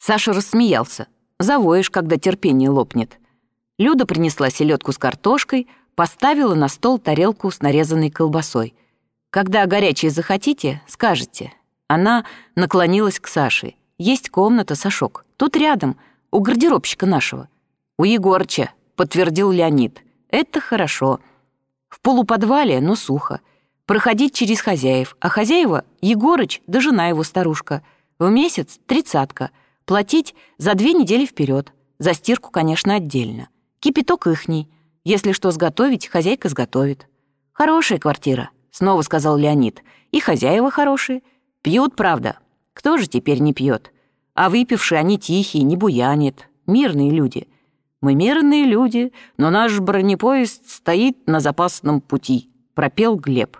Саша рассмеялся. Завоешь, когда терпение лопнет. Люда принесла селедку с картошкой, поставила на стол тарелку с нарезанной колбасой. «Когда горячее захотите, скажете». Она наклонилась к Саше. «Есть комната, Сашок. Тут рядом, у гардеробщика нашего». «У Егорча», — подтвердил Леонид. «Это хорошо. В полуподвале, но сухо. Проходить через хозяев, а хозяева — Егорыч да жена его старушка. В месяц — тридцатка. Платить за две недели вперед. За стирку, конечно, отдельно. Кипяток ихний. Если что сготовить, хозяйка сготовит. Хорошая квартира, снова сказал Леонид. И хозяева хорошие. Пьют, правда. Кто же теперь не пьет? А выпившие они тихие, не буянят. Мирные люди. Мы мирные люди, но наш бронепоезд стоит на запасном пути, пропел Глеб.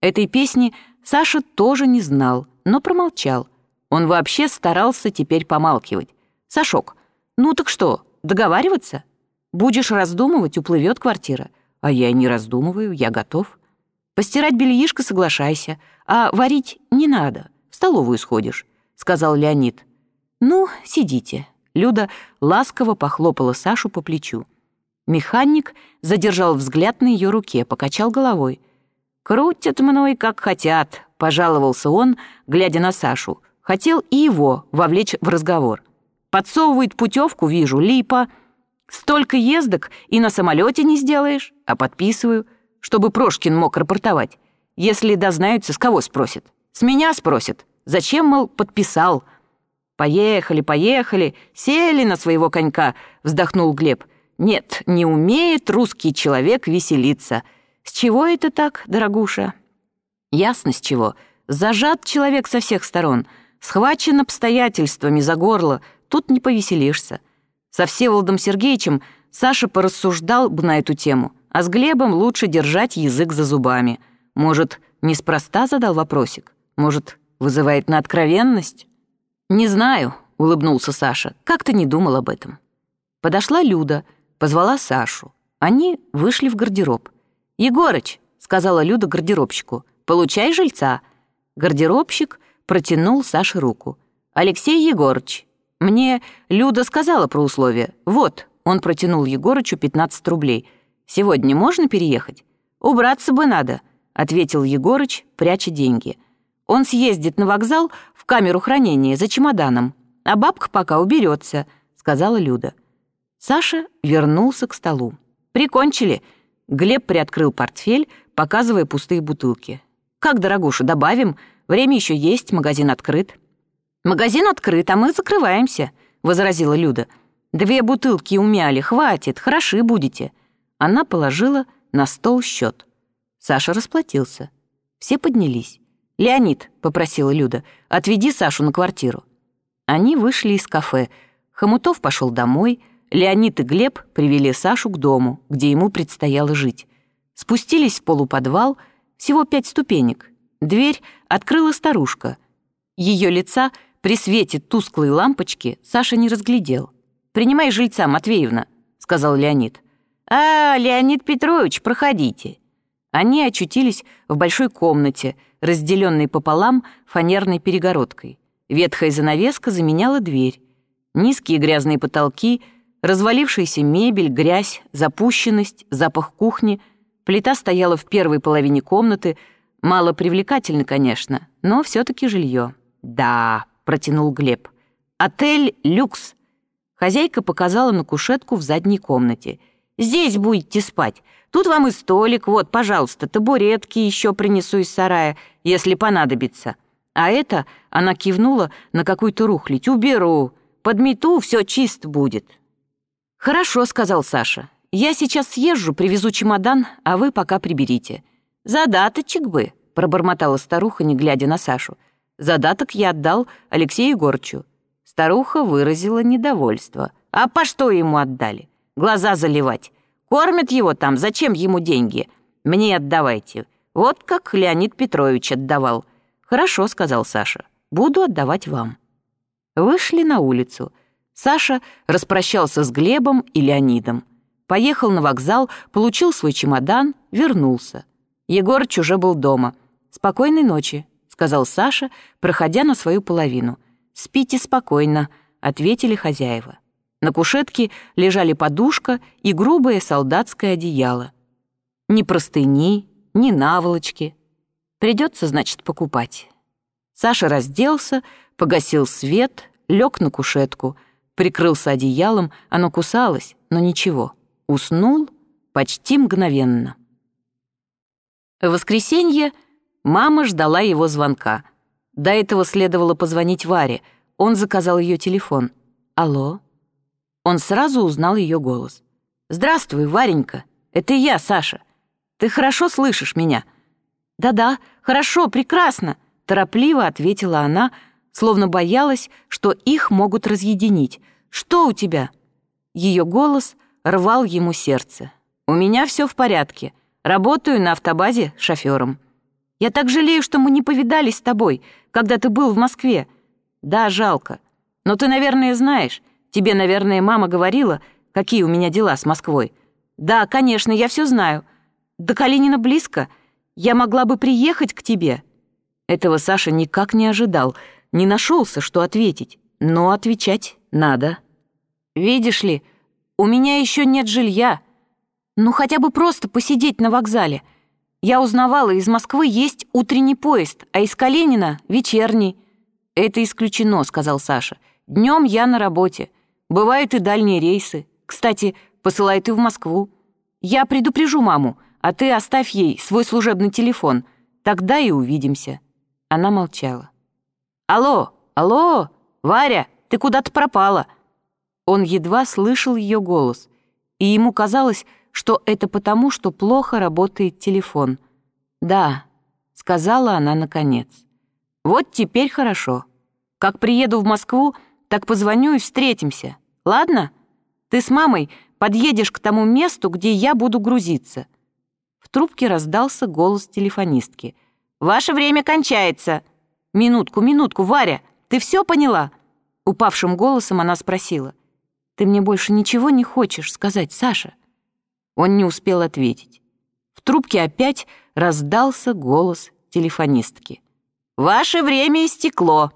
Этой песни Саша тоже не знал, но промолчал. Он вообще старался теперь помалкивать. «Сашок, ну так что, договариваться? Будешь раздумывать, уплывет квартира. А я не раздумываю, я готов. Постирать бельишко соглашайся, а варить не надо, в столовую сходишь», — сказал Леонид. «Ну, сидите». Люда ласково похлопала Сашу по плечу. Механик задержал взгляд на ее руке, покачал головой. «Крутят мной, как хотят», — пожаловался он, глядя на Сашу. Хотел и его вовлечь в разговор. Подсовывает путевку, вижу, липа. Столько ездок и на самолете не сделаешь, а подписываю, чтобы Прошкин мог рапортовать. Если дознаются, с кого спросят? С меня спросят. Зачем, мол, подписал?» «Поехали, поехали, сели на своего конька», — вздохнул Глеб. «Нет, не умеет русский человек веселиться. С чего это так, дорогуша?» «Ясно, с чего. Зажат человек со всех сторон, схвачен обстоятельствами за горло, тут не повеселишься». Со Всеволодом Сергеевичем Саша порассуждал бы на эту тему, а с Глебом лучше держать язык за зубами. Может, неспроста задал вопросик? Может, вызывает на откровенность? «Не знаю», — улыбнулся Саша, — «как-то не думал об этом». Подошла Люда, позвала Сашу. Они вышли в гардероб. «Егорыч», — сказала Люда гардеробщику, — «получай жильца». Гардеробщик протянул Саше руку. «Алексей Егорыч, мне Люда сказала про условия. Вот», — он протянул Егорычу 15 рублей. «Сегодня можно переехать?» «Убраться бы надо», — ответил Егорыч, пряча деньги. «Он съездит на вокзал в камеру хранения за чемоданом, а бабка пока уберется», — сказала Люда. Саша вернулся к столу. «Прикончили». Глеб приоткрыл портфель, показывая пустые бутылки. «Как, дорогуша, добавим? Время еще есть, магазин открыт». «Магазин открыт, а мы закрываемся», — возразила Люда. «Две бутылки умяли, хватит, хороши будете». Она положила на стол счет. Саша расплатился. Все поднялись. «Леонид», — попросила Люда, — «отведи Сашу на квартиру». Они вышли из кафе. Хомутов пошел домой. Леонид и Глеб привели Сашу к дому, где ему предстояло жить. Спустились в полуподвал, всего пять ступенек. Дверь открыла старушка. Ее лица при свете тусклой лампочки Саша не разглядел. «Принимай жильца, Матвеевна», — сказал Леонид. «А, Леонид Петрович, проходите». Они очутились в большой комнате, разделенной пополам фанерной перегородкой. Ветхая занавеска заменяла дверь. Низкие грязные потолки, развалившаяся мебель, грязь, запущенность, запах кухни. Плита стояла в первой половине комнаты, мало привлекательно, конечно, но все таки жилье. «Да», — протянул Глеб. «Отель «Люкс». Хозяйка показала на кушетку в задней комнате. «Здесь будете спать. Тут вам и столик, вот, пожалуйста, табуретки еще принесу из сарая, если понадобится. А это, она кивнула на какую-то рухлить, уберу, подмету, все чист будет. Хорошо, сказал Саша. Я сейчас съезжу, привезу чемодан, а вы пока приберите. Задаточек бы, пробормотала старуха, не глядя на Сашу. Задаток я отдал Алексею Егорчу. Старуха выразила недовольство. А по что ему отдали? Глаза заливать. Кормят его там, зачем ему деньги? Мне отдавайте. Вот как Леонид Петрович отдавал. Хорошо, сказал Саша. Буду отдавать вам. Вышли на улицу. Саша распрощался с Глебом и Леонидом. Поехал на вокзал, получил свой чемодан, вернулся. Егорыч уже был дома. «Спокойной ночи», — сказал Саша, проходя на свою половину. «Спите спокойно», — ответили хозяева. На кушетке лежали подушка и грубое солдатское одеяло. Ни простыни, ни наволочки. Придется, значит, покупать. Саша разделся, погасил свет, лег на кушетку, прикрылся одеялом, оно кусалось, но ничего. Уснул почти мгновенно. В воскресенье мама ждала его звонка. До этого следовало позвонить Варе. Он заказал ее телефон. «Алло?» Он сразу узнал ее голос. «Здравствуй, Варенька. Это я, Саша. Ты хорошо слышишь меня?» «Да-да, хорошо, прекрасно», — торопливо ответила она, словно боялась, что их могут разъединить. «Что у тебя?» Ее голос рвал ему сердце. «У меня все в порядке. Работаю на автобазе шофером. Я так жалею, что мы не повидались с тобой, когда ты был в Москве. Да, жалко. Но ты, наверное, знаешь. Тебе, наверное, мама говорила, какие у меня дела с Москвой. Да, конечно, я все знаю. До Калинина близко. Я могла бы приехать к тебе». Этого Саша никак не ожидал, не нашелся, что ответить. Но отвечать надо. «Видишь ли, у меня еще нет жилья. Ну, хотя бы просто посидеть на вокзале. Я узнавала, из Москвы есть утренний поезд, а из Калинина — вечерний». «Это исключено», — сказал Саша. Днем я на работе. Бывают и дальние рейсы. Кстати, посылают и в Москву. Я предупрежу маму, а ты оставь ей свой служебный телефон. Тогда и увидимся». Она молчала. «Алло, алло, Варя, ты куда-то пропала». Он едва слышал ее голос, и ему казалось, что это потому, что плохо работает телефон. «Да», — сказала она наконец. «Вот теперь хорошо. Как приеду в Москву, так позвоню и встретимся. Ладно? Ты с мамой подъедешь к тому месту, где я буду грузиться». В трубке раздался голос телефонистки. «Ваше время кончается!» «Минутку, минутку, Варя, ты все поняла?» Упавшим голосом она спросила. «Ты мне больше ничего не хочешь сказать, Саша?» Он не успел ответить. В трубке опять раздался голос телефонистки. «Ваше время истекло!»